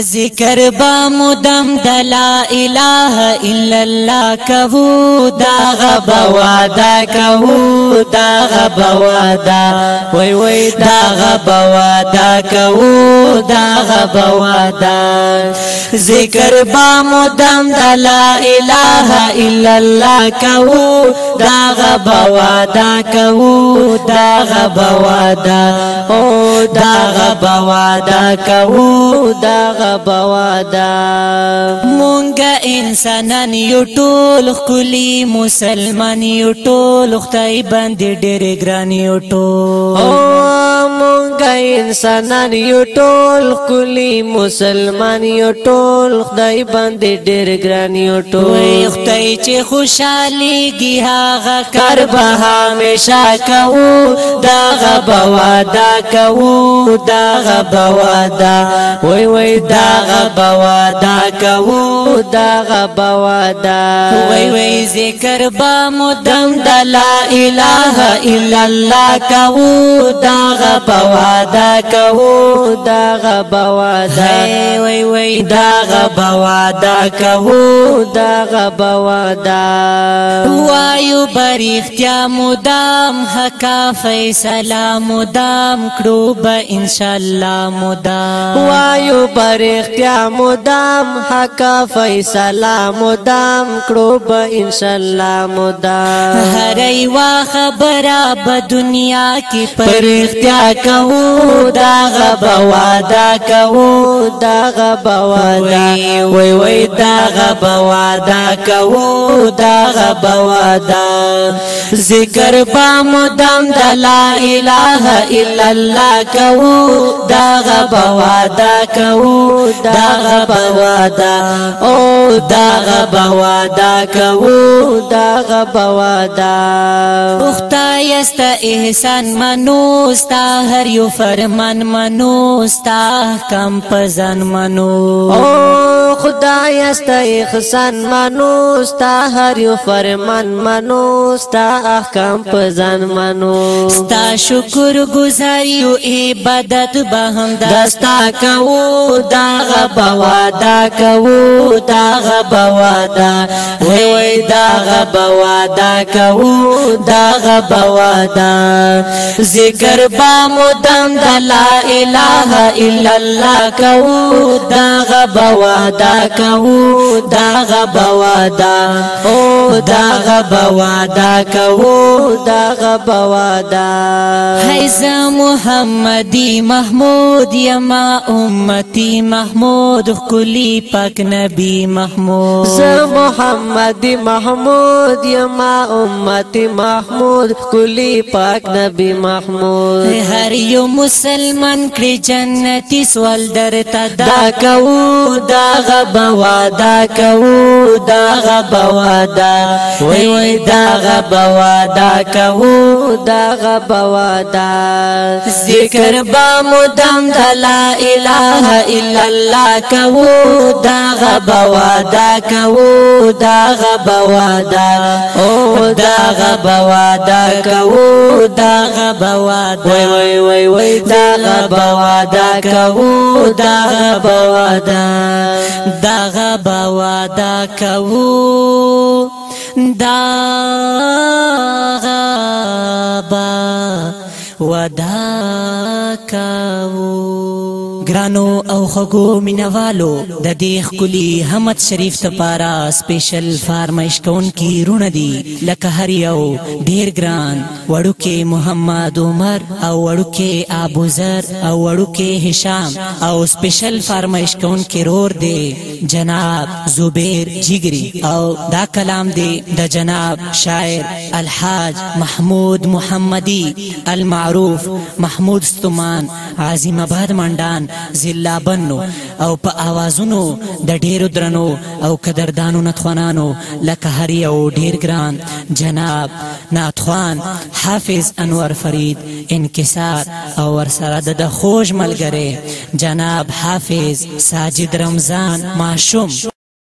ذکر با مدام د لا اله الا الله کو دا غب وادا کو دا غب وادا وای وای دا غب وادا کو دا غب وادا ذکر با مدام د لا اله الا الله کو دا غب وادا کو دا غب وادا او دا غبوا دا کو دا غبوا دا مونږه انسانان یو ټول خلی مسلمان یو ټول خدای باندې ډېر ګران یو ټول او مونږه انسانان یو ټول خلی مسلمان یو ټول خدای باندې ډېر ګران یو ټول خدای چې خوشحالي گی هغه کار به همیشه کوو دا غبوا دا کوو دا غبوا دا وای وای دا غبوا دا کوو دا دغه بوادا وای وای ذکر با مدام د لا اله الا الله کو دغه بوادا کو دغه بوادا وای وای دغه بوادا کو دغه بوادا بریختیا مدام حقا فیصله مدام کړو به ان شاء الله مدام وایو بریختیا مدام حقا فیصله مدام کړو به ان شاء الله مدام هرې وا خبره به دنیا کې پرختیا کوو دا غبا وادا کوو دا غبا وادا وای وای دا غبا وادا کوو دا غبا وادا ذکر با مدام د لا اله الا الله کو دا غبوادا کو دا غبوادا او دا غبوادا کو دا غبوادا اختای است احسان منو ستا هر یو فرمان منو ستا کم پزن منو او خدای است احسان منو ستا هر یو فرمان منو ستا احکام پزان منو ستا شکر گزاری او عبادت به هم دستا کو دا غبوا دا کو دا غبوا دا وی وی دا غبوا دا کو دا غبوا دا ذکر با مدام د لا اله الا الله کو دا غبوا دا دا کوو دا غبوا دا او دا غبوا دا کوو دا غبوا دا حیز محمدی محمود یما امتی محمود کلی پاک نبی محمود ز محمدی محمود یما امتی محمود کلی پاک نبی محمود هر یو مسلمان کړي جنتی سوال درته دا کوو دا بوادا کوو دا غبوادا وای وای دا غبوادا کوو دا غبوادا ذکر با مدام د لا اله الا الله کوو دا غبوادا کوو دا غبوادا او دا غبوادا کوو دا غبوادا وای وای وای وای دا غبوادا کوو دا غبوادا دغه بوا دا کوو دغه با ودا کوو ګرانو او خګو مینوالو د دې خولي حمد شریف ته پارا سپیشل فارمایش کون کی رونه دي لکه هر یو ډیر ګران وړو کې محمد عمر او وړو کې ابو ذر او وړو کې هشام او سپیشل فارمایش کون کی رور دی جناب زبیر جګری او دا کلام دی د جناب شاعر الحاج محمود محمدی المعروف محمود استمان عظیم آباد منډان زلابنو او په اوازونو د ډیرو درنو او قدردانو نتخوانانو لکه هر یو ډیر ګران جناب ناتخوان حافظ انور فرید انکسار او ورسره د خوږ ملګری جناب حافظ ساجد رمضان ماشوم